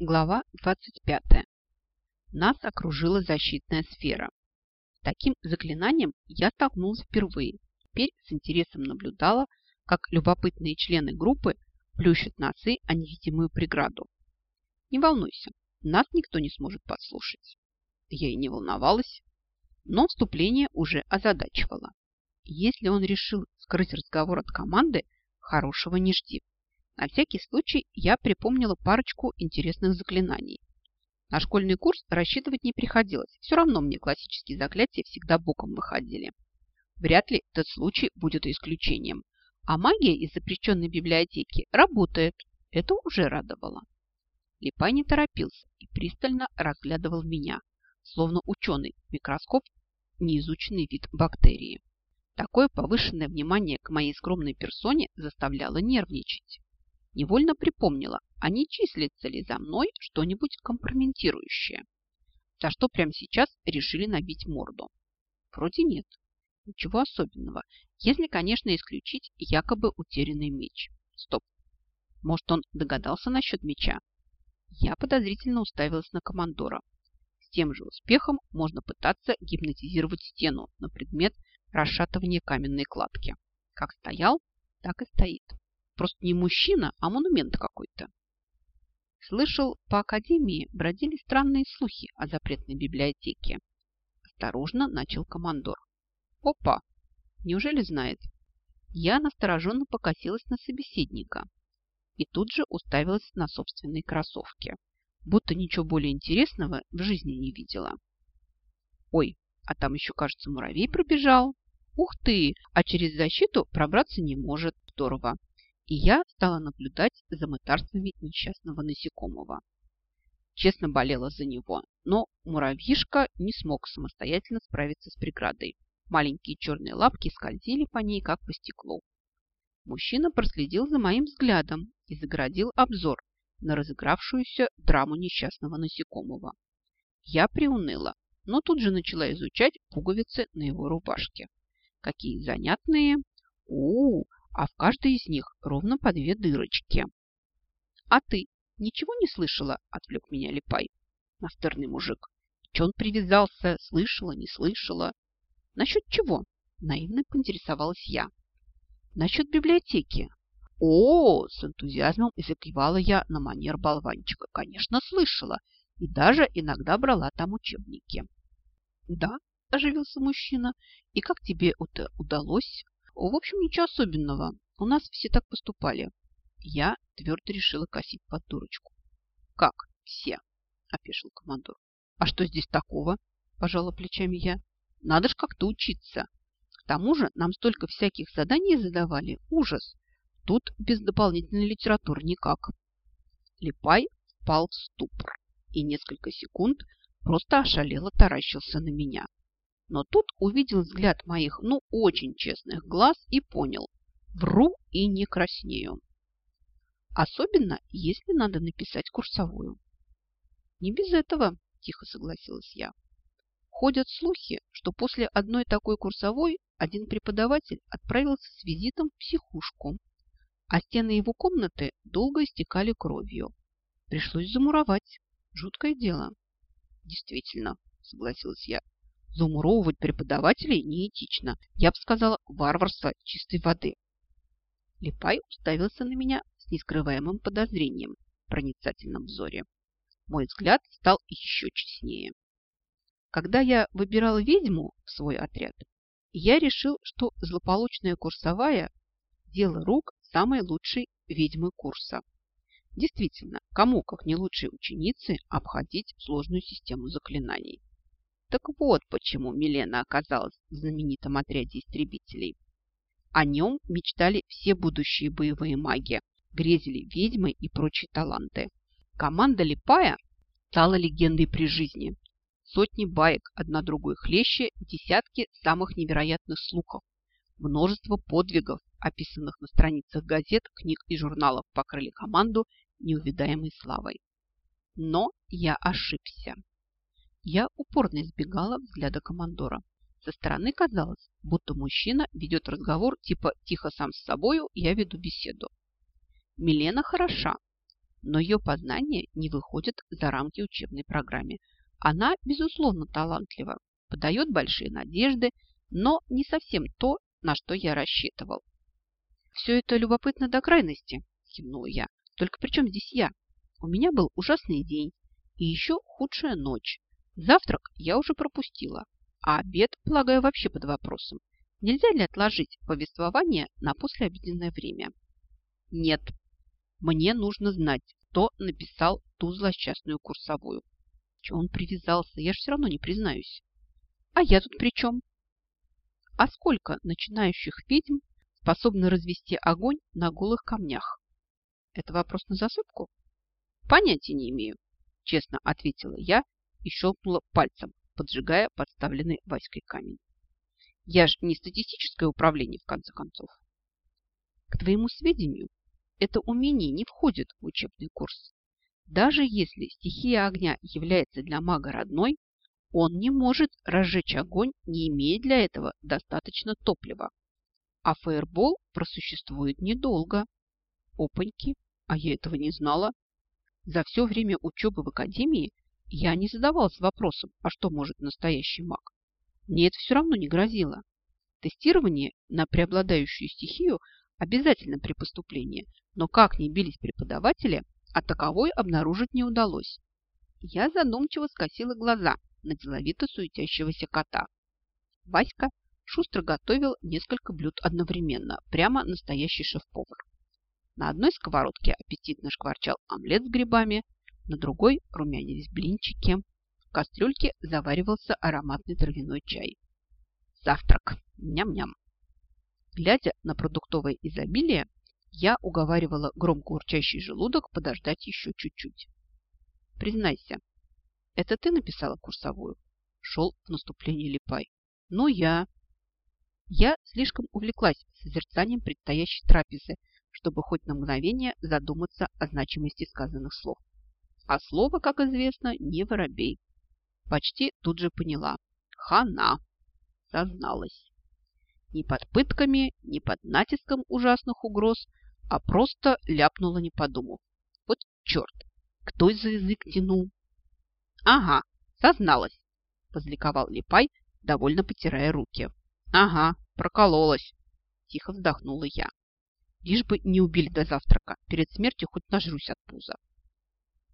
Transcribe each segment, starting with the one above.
Глава 25. Нас окружила защитная сфера. Таким заклинанием я столкнулась впервые. Теперь с интересом наблюдала, как любопытные члены группы плющат носы о невидимую преграду. Не волнуйся, нас никто не сможет подслушать. Я и не волновалась, но вступление уже озадачивало. Если он решил скрыть разговор от команды, хорошего не жди. На всякий случай я припомнила парочку интересных заклинаний. На школьный курс рассчитывать не приходилось. Все равно мне классические заклятия всегда боком выходили. Вряд ли этот случай будет исключением. А магия из запрещенной библиотеки работает. Это уже радовало. Липай не торопился и пристально разглядывал меня, словно ученый микроскоп неизученный вид бактерии. Такое повышенное внимание к моей скромной персоне заставляло нервничать. Невольно припомнила, а не числится ли за мной что-нибудь компрометирующее, за что прямо сейчас решили набить морду. Вроде нет. Ничего особенного, если, конечно, исключить якобы утерянный меч. Стоп. Может, он догадался насчет меча? Я подозрительно уставилась на командора. С тем же успехом можно пытаться гипнотизировать стену на предмет расшатывания каменной кладки. Как стоял, так и стоит. Просто не мужчина, а монумент какой-то. Слышал, по академии бродили странные слухи о запретной библиотеке. Осторожно начал командор. Опа! Неужели знает? Я настороженно покосилась на собеседника и тут же уставилась на собственные кроссовки, будто ничего более интересного в жизни не видела. Ой, а там еще, кажется, муравей пробежал. Ух ты, а через защиту пробраться не может. Здорово и я стала наблюдать за мытарствами несчастного насекомого. Честно болела за него, но муравьишка не смог самостоятельно справиться с преградой. Маленькие черные лапки скользили по ней, как по стеклу. Мужчина проследил за моим взглядом и загородил обзор на разыгравшуюся драму несчастного насекомого. Я приуныла, но тут же начала изучать пуговицы на его рубашке. Какие занятные! У, -у, -у а в каждой из них ровно по две дырочки. «А ты ничего не слышала?» – отвлек меня Липай. Настырный мужик. Че он привязался? Слышала, не слышала? Насчет чего? Наивно поинтересовалась я. Насчет библиотеки. О, с энтузиазмом закивала я на манер болванчика. Конечно, слышала. И даже иногда брала там учебники. Да, оживился мужчина. И как тебе это удалось? В общем, ничего особенного. У нас все так поступали. Я твердо решила косить под дурочку. Как все? Опешил командор. А что здесь такого? Пожала плечами я. Надо ж как-то учиться. К тому же нам столько всяких заданий задавали. Ужас. Тут без дополнительной литературы никак. Липай впал в ступор и несколько секунд просто ошалело таращился на меня. Но тут увидел взгляд моих, ну, очень честных глаз и понял. Вру и не краснею. Особенно, если надо написать курсовую. Не без этого, тихо согласилась я. Ходят слухи, что после одной такой курсовой один преподаватель отправился с визитом в психушку, а стены его комнаты долго истекали кровью. Пришлось замуровать. Жуткое дело. Действительно, согласилась я. Замуровывать преподавателей неэтично. Я бы сказала, варварство чистой воды. Липай уставился на меня с нескрываемым подозрением в проницательном взоре. Мой взгляд стал еще честнее. Когда я выбирал ведьму в свой отряд, я решил, что злополучная курсовая – дело рук самой лучшей ведьмы курса. Действительно, кому, как не лучшей ученицы, обходить сложную систему заклинаний. Так вот почему Милена оказалась в знаменитом отряде истребителей. О нем мечтали все будущие боевые маги, грезили ведьмы и прочие таланты. Команда Липая стала легендой при жизни. Сотни баек, одна другой хлеще, десятки самых невероятных слухов. Множество подвигов, описанных на страницах газет, книг и журналов, покрыли команду неувидаемой славой. Но я ошибся. Я упорно избегала взгляда командора. Со стороны казалось, будто мужчина ведет разговор типа «тихо сам с собою, я веду беседу». Милена хороша, но ее познания не выходят за рамки учебной программы. Она, безусловно, талантлива, подает большие надежды, но не совсем то, на что я рассчитывал. «Все это любопытно до крайности», – кивнула я. «Только при чем здесь я? У меня был ужасный день и еще худшая ночь. Завтрак я уже пропустила, а обед, полагаю, вообще под вопросом. Нельзя ли отложить повествование на послеобеденное время?» «Нет, мне нужно знать, кто написал ту злосчастную курсовую. Чего он привязался, я же все равно не признаюсь. А я тут при чем? А сколько начинающих ведьм способны развести огонь на голых камнях? Это вопрос на засыпку? Понятия не имею, честно ответила я и щелкнула пальцем, поджигая подставленный Васькой камень. Я же не статистическое управление, в конце концов. К твоему сведению, это умение не входит в учебный курс. Даже если стихия огня является для мага родной, он не может разжечь огонь, не имея для этого достаточно топлива. А фаербол просуществует недолго. Опаньки, а я этого не знала. За все время учебы в академии я не задавалась вопросом, а что может настоящий маг. Мне это все равно не грозило. Тестирование на преобладающую стихию обязательно при поступлении, но как ни бились преподаватели, а таковой обнаружить не удалось. Я задумчиво скосила глаза на деловито суетящегося кота. Васька шустро готовил несколько блюд одновременно, прямо настоящий шеф-повар. На одной сковородке аппетитно шкварчал омлет с грибами, на другой румянились блинчики. В кастрюльке заваривался ароматный травяной чай. Завтрак. Ням-ням. Глядя на продуктовое изобилие, я уговаривала громко урчащий желудок подождать еще чуть-чуть. Признайся, это ты написала курсовую? Шел в наступление Липай. Ну, я. Я слишком увлеклась созерцанием предстоящей трапезы, чтобы хоть на мгновение задуматься о значимости сказанных слов. А слово, как известно, не воробей. Почти тут же поняла. Хана. Созналась. Ни под пытками, ни под натиском ужасных угроз, а просто ляпнула, не подумав. Вот черт, кто за язык тянул? Ага, созналась, возликовал Липай, довольно потирая руки. Ага, прокололась, тихо вздохнула я. Лишь бы не убили до завтрака, перед смертью хоть нажрусь от пуза.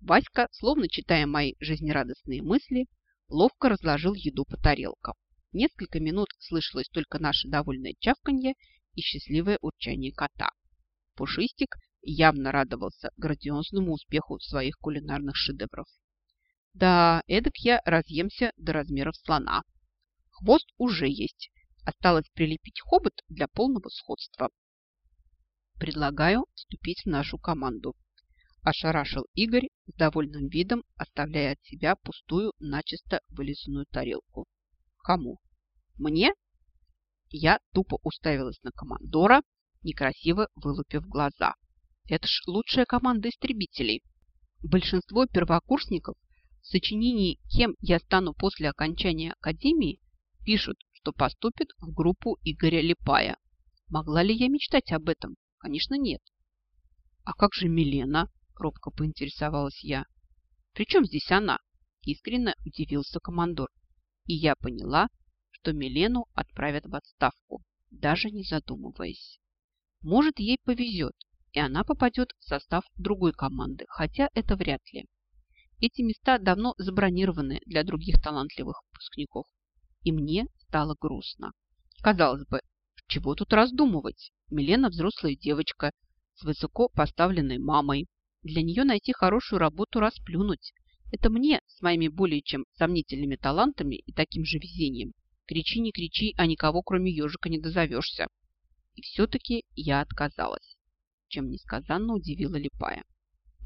Васька, словно читая мои жизнерадостные мысли, ловко разложил еду по тарелкам. Несколько минут слышалось только наше довольное чавканье и счастливое урчание кота. Пушистик явно радовался грандиозному успеху своих кулинарных шедевров. Да, эдак я разъемся до размеров слона. Хвост уже есть. Осталось прилепить хобот для полного сходства. Предлагаю вступить в нашу команду. Ошарашил Игорь с довольным видом, оставляя от себя пустую, начисто вылизанную тарелку. Кому? Мне? Я тупо уставилась на командора, некрасиво вылупив глаза. Это ж лучшая команда истребителей. Большинство первокурсников в сочинении «Кем я стану после окончания академии» пишут, что поступят в группу Игоря Липая. Могла ли я мечтать об этом? Конечно, нет. А как же Милена? Робко поинтересовалась я. При чем здесь она? Искренне удивился командор. И я поняла, что Милену отправят в отставку, даже не задумываясь. Может, ей повезет, и она попадет в состав другой команды, хотя это вряд ли. Эти места давно забронированы для других талантливых выпускников. И мне стало грустно. Казалось бы, чего тут раздумывать? Милена взрослая девочка с высоко поставленной мамой. Для нее найти хорошую работу расплюнуть. Это мне с моими более чем сомнительными талантами и таким же везением. Кричи, не кричи, а никого кроме ежика не дозовешься. И все-таки я отказалась, чем несказанно удивила Липая.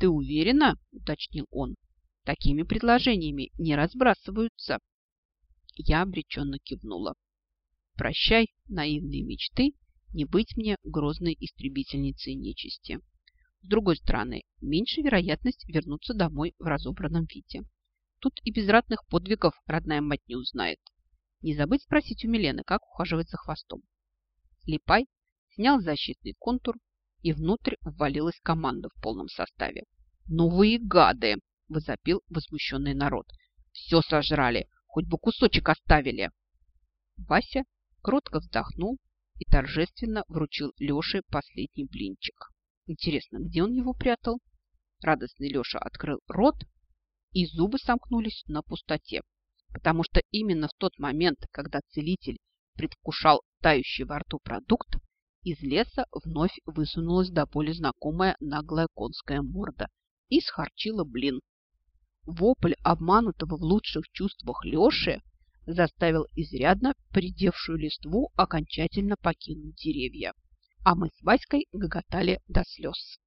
«Ты уверена?» – уточнил он. Такими предложениями не разбрасываются. Я обреченно кивнула. Прощай, наивные мечты, не быть мне грозной истребительницей нечисти. С другой стороны, меньше вероятность вернуться домой в разобранном виде. Тут и без ратных подвигов родная мать не узнает. Не забыть спросить у Милены, как ухаживать за хвостом. Липай снял защитный контур, и внутрь ввалилась команда в полном составе. «Ну вы и гады!» – возопил возмущенный народ. «Все сожрали, хоть бы кусочек оставили!» Вася кротко вздохнул и торжественно вручил Леше последний блинчик. Интересно, где он его прятал? Радостный Леша открыл рот, и зубы сомкнулись на пустоте, потому что именно в тот момент, когда целитель предвкушал тающий во рту продукт, из леса вновь высунулась до боли знакомая наглая конская морда и схарчила блин. Вопль обманутого в лучших чувствах Леши заставил изрядно придевшую листву окончательно покинуть деревья. А мы с Васькой гоготали до слез.